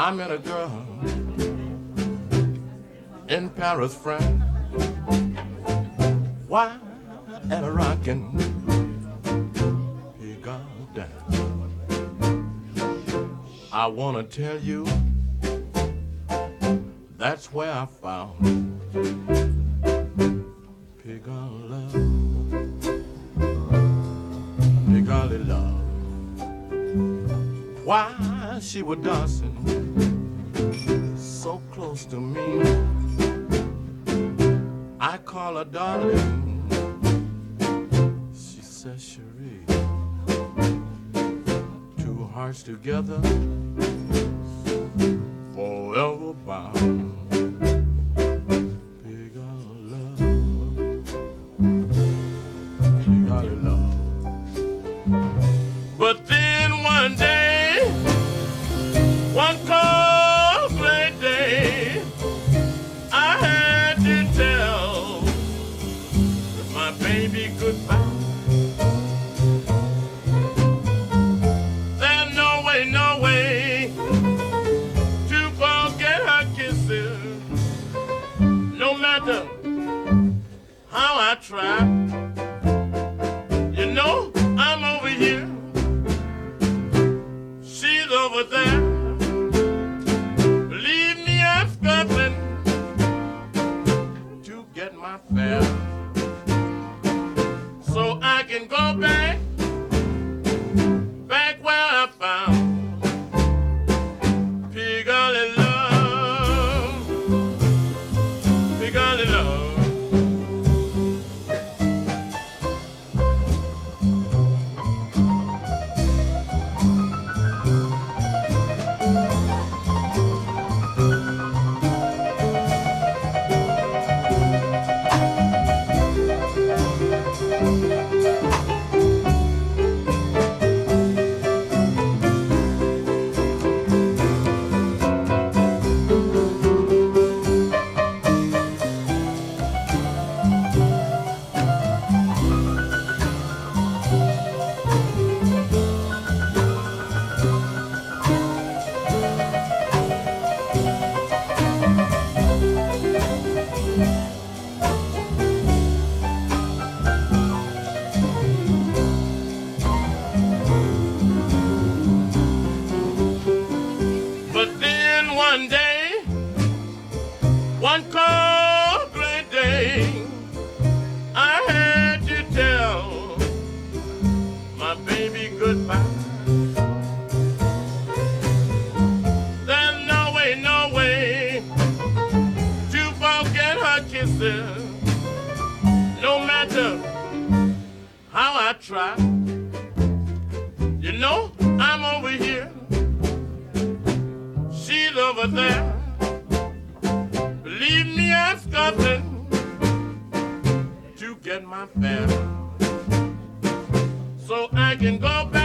I met a girl in Paris, France. Why at a rockin' he got down. I wanna tell you that's where I found pig love, pig love. Why she was dancing so close to me? I call her darling. She says, Cherie, two hearts together forever baby goodbye. There's no way, no way to forget her kisses. No matter how I try, you know I'm over here. She's over there. Believe me, I'm struggling to get my fare. Can go back one day, one cold gray day, I had to tell my baby goodbye. There's no way, no way to forget her kisses. No matter how I try, you know over there. Leave me, I've nothing to get my fare. So I can go back.